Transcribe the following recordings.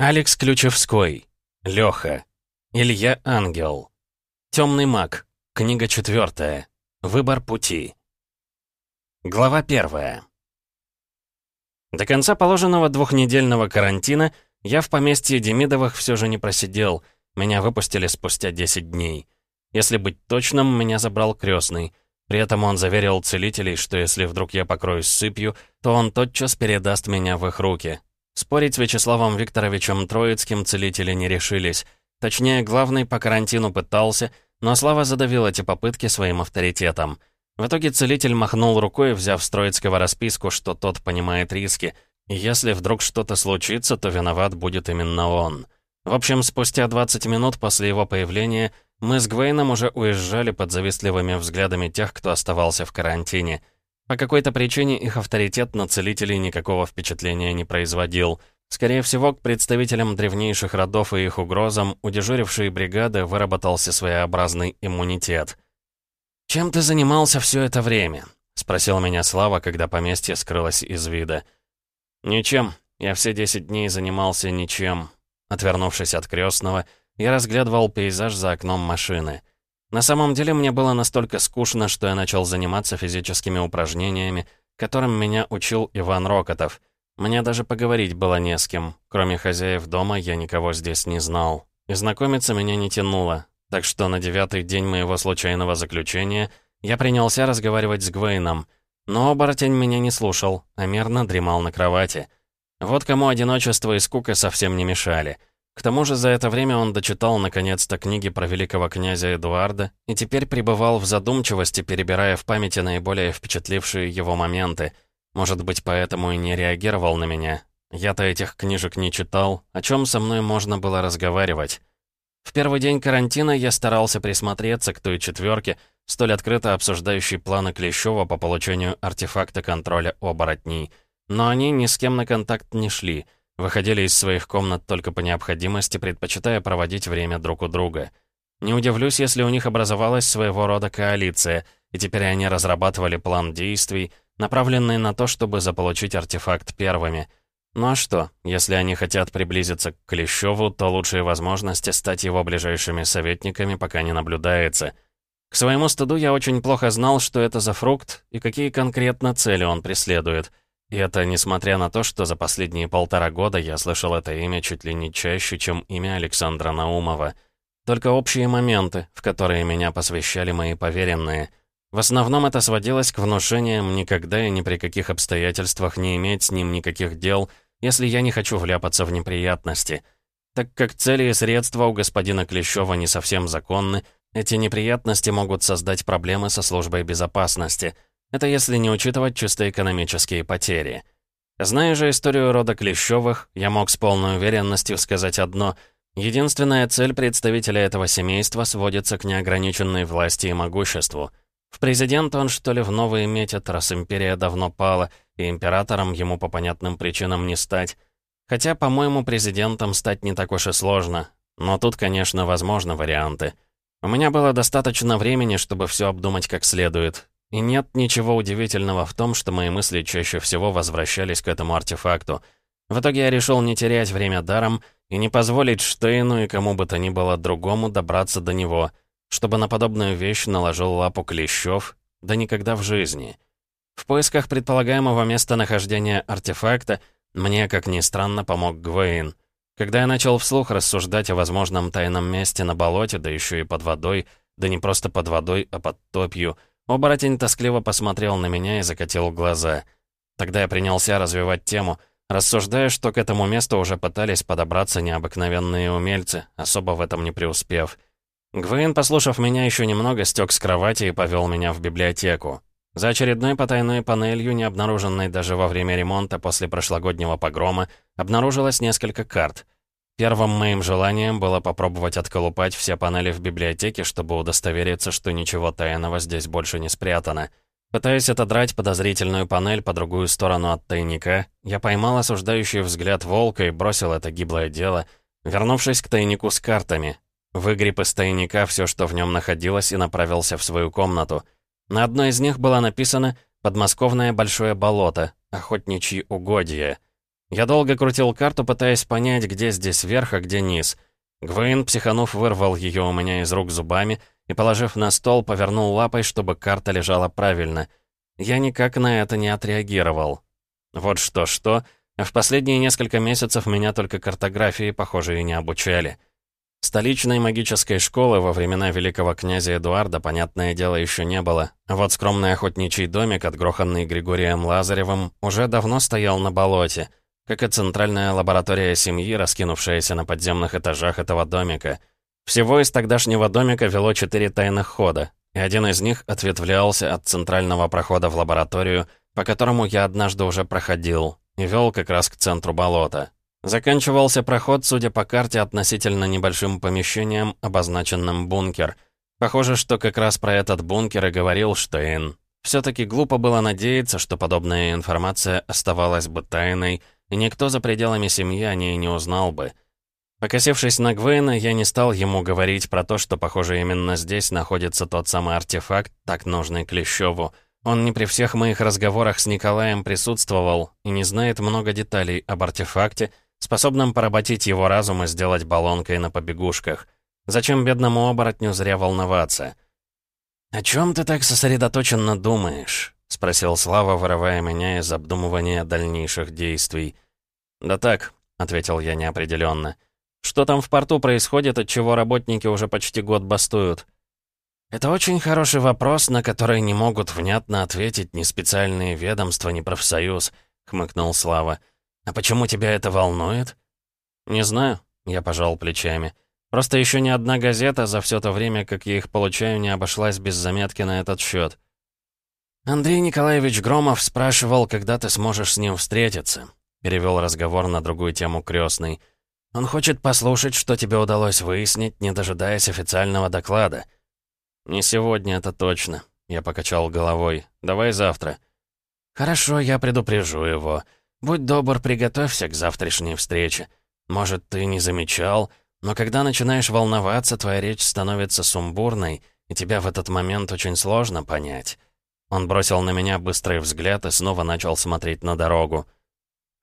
Алекс Ключевской. Лёха. Илья Ангел. Темный маг. Книга четвертая. Выбор пути. Глава первая. До конца положенного двухнедельного карантина я в поместье Демидовых все же не просидел. Меня выпустили спустя 10 дней. Если быть точным, меня забрал крестный. При этом он заверил целителей, что если вдруг я покроюсь сыпью, то он тотчас передаст меня в их руки, Спорить с Вячеславом Викторовичем Троицким целители не решились. Точнее, главный по карантину пытался, но Слава задавил эти попытки своим авторитетом. В итоге целитель махнул рукой, взяв с Троицкого расписку, что тот понимает риски. И если вдруг что-то случится, то виноват будет именно он. В общем, спустя 20 минут после его появления мы с Гвейном уже уезжали под завистливыми взглядами тех, кто оставался в карантине — по какой-то причине их авторитет на целителей никакого впечатления не производил. Скорее всего, к представителям древнейших родов и их угрозам у дежурившей бригады выработался своеобразный иммунитет. «Чем ты занимался все это время?» — спросил меня Слава, когда поместье скрылось из вида. «Ничем. Я все десять дней занимался ничем». Отвернувшись от крестного, я разглядывал пейзаж за окном машины — на самом деле мне было настолько скучно, что я начал заниматься физическими упражнениями, которым меня учил Иван Рокотов. Мне даже поговорить было не с кем. Кроме хозяев дома я никого здесь не знал. И знакомиться меня не тянуло. Так что на девятый день моего случайного заключения я принялся разговаривать с Гвейном. Но оборотень меня не слушал, а мирно дремал на кровати. Вот кому одиночество и скука совсем не мешали — к тому же за это время он дочитал наконец-то книги про великого князя Эдуарда и теперь пребывал в задумчивости, перебирая в памяти наиболее впечатлившие его моменты. Может быть, поэтому и не реагировал на меня. Я-то этих книжек не читал, о чем со мной можно было разговаривать. В первый день карантина я старался присмотреться к той четверке, столь открыто обсуждающей планы Клещева по получению артефакта контроля оборотней. Но они ни с кем на контакт не шли — Выходили из своих комнат только по необходимости, предпочитая проводить время друг у друга. Не удивлюсь, если у них образовалась своего рода коалиция, и теперь они разрабатывали план действий, направленный на то, чтобы заполучить артефакт первыми. Ну а что, если они хотят приблизиться к Клещеву, то лучшие возможности стать его ближайшими советниками пока не наблюдается. К своему стыду я очень плохо знал, что это за фрукт и какие конкретно цели он преследует — и это несмотря на то, что за последние полтора года я слышал это имя чуть ли не чаще, чем имя Александра Наумова. Только общие моменты, в которые меня посвящали мои поверенные. В основном это сводилось к внушениям никогда и ни при каких обстоятельствах не иметь с ним никаких дел, если я не хочу вляпаться в неприятности. Так как цели и средства у господина Клещева не совсем законны, эти неприятности могут создать проблемы со службой безопасности — это если не учитывать чисто экономические потери. Зная же историю рода Клещевых, я мог с полной уверенностью сказать одно. Единственная цель представителя этого семейства сводится к неограниченной власти и могуществу. В президент он, что ли, в новые метит, раз империя давно пала, и императором ему по понятным причинам не стать. Хотя, по-моему, президентом стать не так уж и сложно. Но тут, конечно, возможны варианты. У меня было достаточно времени, чтобы все обдумать как следует. И нет ничего удивительного в том, что мои мысли чаще всего возвращались к этому артефакту. В итоге я решил не терять время даром и не позволить Штейну и кому бы то ни было другому добраться до него, чтобы на подобную вещь наложил лапу Клещев, да никогда в жизни. В поисках предполагаемого местонахождения артефакта мне, как ни странно, помог Гвейн. Когда я начал вслух рассуждать о возможном тайном месте на болоте, да еще и под водой, да не просто под водой, а под топью — Оборотень тоскливо посмотрел на меня и закатил глаза. Тогда я принялся развивать тему, рассуждая, что к этому месту уже пытались подобраться необыкновенные умельцы, особо в этом не преуспев. Гвейн, послушав меня еще немного, стек с кровати и повел меня в библиотеку. За очередной потайной панелью, не обнаруженной даже во время ремонта после прошлогоднего погрома, обнаружилось несколько карт — Первым моим желанием было попробовать отколупать все панели в библиотеке, чтобы удостовериться, что ничего тайного здесь больше не спрятано. Пытаясь отодрать подозрительную панель по другую сторону от тайника, я поймал осуждающий взгляд волка и бросил это гиблое дело, вернувшись к тайнику с картами. Выгреб из тайника все, что в нем находилось, и направился в свою комнату. На одной из них было написано «Подмосковное большое болото, охотничьи угодья». Я долго крутил карту, пытаясь понять, где здесь верх, а где низ. Гвейн, психанув, вырвал ее у меня из рук зубами и, положив на стол, повернул лапой, чтобы карта лежала правильно. Я никак на это не отреагировал. Вот что-что, в последние несколько месяцев меня только картографии, похоже, и не обучали. Столичной магической школы во времена великого князя Эдуарда, понятное дело, еще не было. Вот скромный охотничий домик, отгроханный Григорием Лазаревым, уже давно стоял на болоте, как и центральная лаборатория семьи, раскинувшаяся на подземных этажах этого домика. Всего из тогдашнего домика вело четыре тайных хода, и один из них ответвлялся от центрального прохода в лабораторию, по которому я однажды уже проходил, и вел как раз к центру болота. Заканчивался проход, судя по карте, относительно небольшим помещением, обозначенным «бункер». Похоже, что как раз про этот бункер и говорил Штейн. Все-таки глупо было надеяться, что подобная информация оставалась бы тайной, и никто за пределами семьи о ней не узнал бы. Покосившись на Гвейна, я не стал ему говорить про то, что, похоже, именно здесь находится тот самый артефакт, так нужный Клещеву. Он не при всех моих разговорах с Николаем присутствовал и не знает много деталей об артефакте, способным поработить его разум и сделать баллонкой на побегушках. Зачем бедному оборотню зря волноваться? «О чем ты так сосредоточенно думаешь?» — спросил Слава, вырывая меня из обдумывания дальнейших действий. «Да так», — ответил я неопределенно. «Что там в порту происходит, от чего работники уже почти год бастуют?» «Это очень хороший вопрос, на который не могут внятно ответить ни специальные ведомства, ни профсоюз», — хмыкнул Слава. «А почему тебя это волнует?» «Не знаю», — я пожал плечами. «Просто еще ни одна газета за все то время, как я их получаю, не обошлась без заметки на этот счет». «Андрей Николаевич Громов спрашивал, когда ты сможешь с ним встретиться», — перевел разговор на другую тему крестный. «Он хочет послушать, что тебе удалось выяснить, не дожидаясь официального доклада». «Не сегодня, это точно», — я покачал головой. «Давай завтра». «Хорошо, я предупрежу его. Будь добр, приготовься к завтрашней встрече. Может, ты не замечал, но когда начинаешь волноваться, твоя речь становится сумбурной, и тебя в этот момент очень сложно понять». Он бросил на меня быстрый взгляд и снова начал смотреть на дорогу.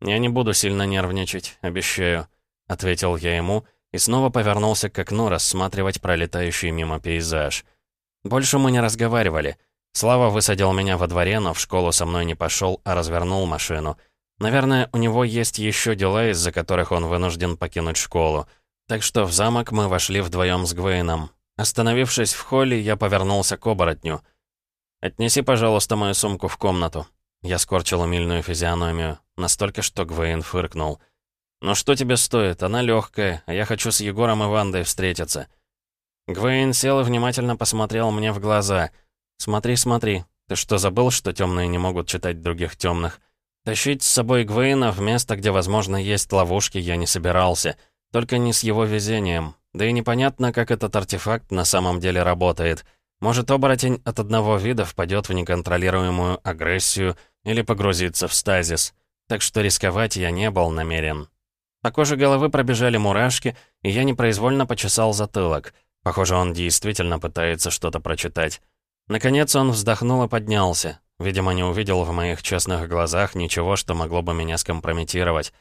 «Я не буду сильно нервничать, обещаю», — ответил я ему и снова повернулся к окну рассматривать пролетающий мимо пейзаж. Больше мы не разговаривали. Слава высадил меня во дворе, но в школу со мной не пошел, а развернул машину — Наверное, у него есть еще дела, из-за которых он вынужден покинуть школу. Так что в замок мы вошли вдвоем с Гвейном. Остановившись в холле, я повернулся к оборотню. «Отнеси, пожалуйста, мою сумку в комнату». Я скорчил умильную физиономию, настолько, что Гвейн фыркнул. «Ну что тебе стоит? Она легкая, а я хочу с Егором и Вандой встретиться». Гвейн сел и внимательно посмотрел мне в глаза. «Смотри, смотри. Ты что, забыл, что темные не могут читать других темных? Тащить с собой Гвейна в место, где, возможно, есть ловушки, я не собирался. Только не с его везением. Да и непонятно, как этот артефакт на самом деле работает. Может, оборотень от одного вида впадет в неконтролируемую агрессию или погрузится в стазис. Так что рисковать я не был намерен. По коже головы пробежали мурашки, и я непроизвольно почесал затылок. Похоже, он действительно пытается что-то прочитать. Наконец он вздохнул и поднялся. Видимо, не увидел в моих честных глазах ничего, что могло бы меня скомпрометировать.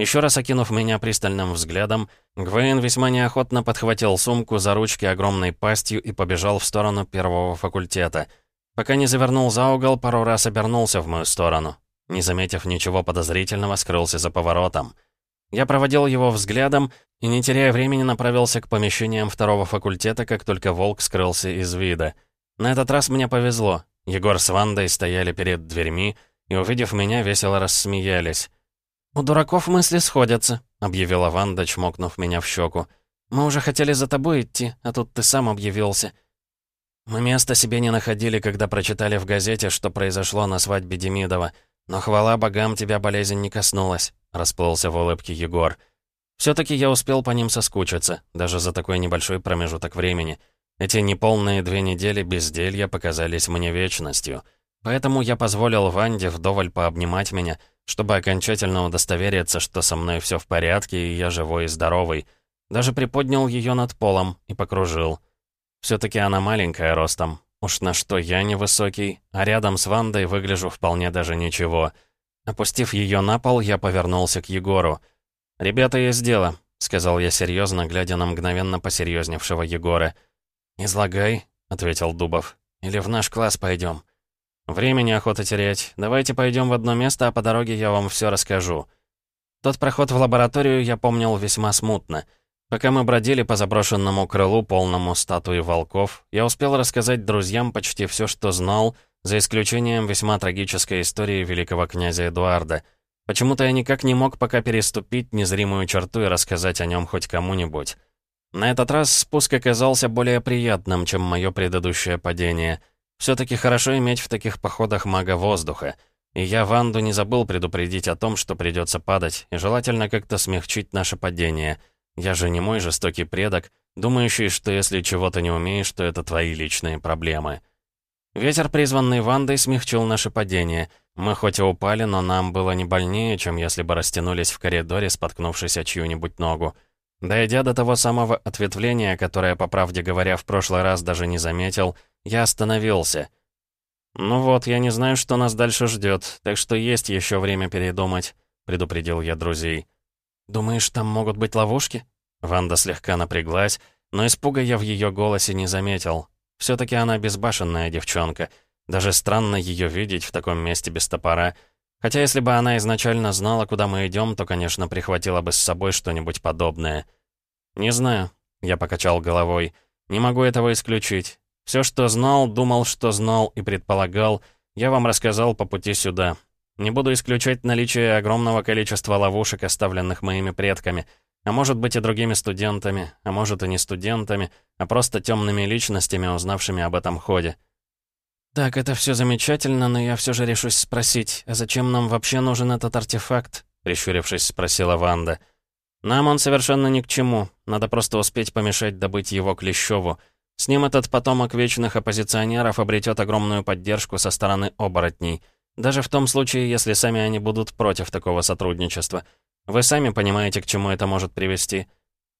Еще раз окинув меня пристальным взглядом, Гвейн весьма неохотно подхватил сумку за ручки огромной пастью и побежал в сторону первого факультета. Пока не завернул за угол, пару раз обернулся в мою сторону. Не заметив ничего подозрительного, скрылся за поворотом. Я проводил его взглядом и, не теряя времени, направился к помещениям второго факультета, как только волк скрылся из вида. На этот раз мне повезло. Егор с Вандой стояли перед дверьми и, увидев меня, весело рассмеялись. «У дураков мысли сходятся», — объявила Ванда, чмокнув меня в щеку. «Мы уже хотели за тобой идти, а тут ты сам объявился». Мы места себе не находили, когда прочитали в газете, что произошло на свадьбе Демидова. Но хвала богам, тебя болезнь не коснулась», — расплылся в улыбке Егор. «Все-таки я успел по ним соскучиться, даже за такой небольшой промежуток времени. Эти неполные две недели безделья показались мне вечностью. Поэтому я позволил Ванде вдоволь пообнимать меня, чтобы окончательно удостовериться, что со мной все в порядке и я живой и здоровый. Даже приподнял ее над полом и покружил. Все-таки она маленькая ростом. Уж на что я невысокий, а рядом с Вандой выгляжу вполне даже ничего. Опустив ее на пол, я повернулся к Егору. «Ребята, есть дело», — сказал я серьезно, глядя на мгновенно посерьезневшего Егора. «Излагай», — ответил Дубов. «Или в наш класс пойдем. «Времени охота терять. Давайте пойдем в одно место, а по дороге я вам все расскажу». Тот проход в лабораторию я помнил весьма смутно. Пока мы бродили по заброшенному крылу, полному статуи волков, я успел рассказать друзьям почти все, что знал, за исключением весьма трагической истории великого князя Эдуарда. Почему-то я никак не мог пока переступить незримую черту и рассказать о нем хоть кому-нибудь. На этот раз спуск оказался более приятным, чем мое предыдущее падение. Все-таки хорошо иметь в таких походах мага воздуха. И я Ванду не забыл предупредить о том, что придется падать, и желательно как-то смягчить наше падение — я же не мой жестокий предок, думающий, что если чего-то не умеешь, то это твои личные проблемы. Ветер, призванный Вандой, смягчил наше падение. Мы хоть и упали, но нам было не больнее, чем если бы растянулись в коридоре, споткнувшись о чью-нибудь ногу. Дойдя до того самого ответвления, которое, по правде говоря, в прошлый раз даже не заметил, я остановился. «Ну вот, я не знаю, что нас дальше ждет, так что есть еще время передумать», — предупредил я друзей. «Думаешь, там могут быть ловушки?» Ванда слегка напряглась, но испуга я в ее голосе не заметил. Все-таки она безбашенная девчонка. Даже странно ее видеть в таком месте без топора. Хотя если бы она изначально знала, куда мы идем, то, конечно, прихватила бы с собой что-нибудь подобное. «Не знаю», — я покачал головой. «Не могу этого исключить. Все, что знал, думал, что знал и предполагал, я вам рассказал по пути сюда. Не буду исключать наличие огромного количества ловушек, оставленных моими предками, а может быть и другими студентами, а может и не студентами, а просто темными личностями, узнавшими об этом ходе. «Так, это все замечательно, но я все же решусь спросить, а зачем нам вообще нужен этот артефакт?» — прищурившись, спросила Ванда. «Нам он совершенно ни к чему. Надо просто успеть помешать добыть его Клещеву. С ним этот потомок вечных оппозиционеров обретет огромную поддержку со стороны оборотней». Даже в том случае, если сами они будут против такого сотрудничества. Вы сами понимаете, к чему это может привести.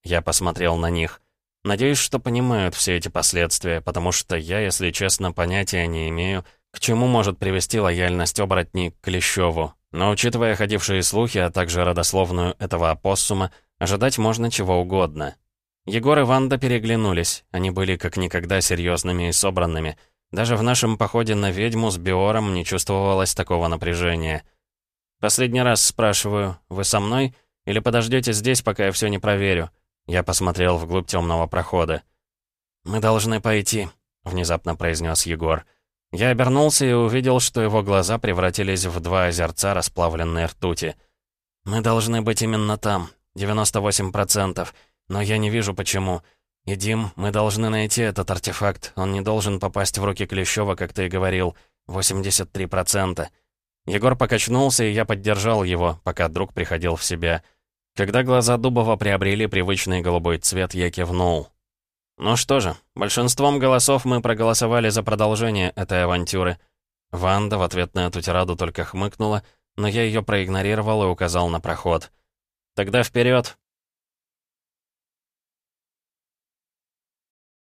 Я посмотрел на них. Надеюсь, что понимают все эти последствия, потому что я, если честно, понятия не имею, к чему может привести лояльность оборотней к Клещеву. Но учитывая ходившие слухи, а также родословную этого опоссума, ожидать можно чего угодно. Егор и Ванда переглянулись. Они были как никогда серьезными и собранными — даже в нашем походе на ведьму с Биором не чувствовалось такого напряжения. «Последний раз спрашиваю, вы со мной? Или подождете здесь, пока я все не проверю?» Я посмотрел вглубь темного прохода. «Мы должны пойти», — внезапно произнес Егор. Я обернулся и увидел, что его глаза превратились в два озерца расплавленной ртути. «Мы должны быть именно там, 98%, но я не вижу, почему. «И, Дим, мы должны найти этот артефакт. Он не должен попасть в руки Клещева, как ты и говорил. 83%. Егор покачнулся, и я поддержал его, пока друг приходил в себя. Когда глаза Дубова приобрели привычный голубой цвет, я кивнул. Ну что же, большинством голосов мы проголосовали за продолжение этой авантюры. Ванда в ответ на эту тираду только хмыкнула, но я ее проигнорировал и указал на проход. «Тогда вперед!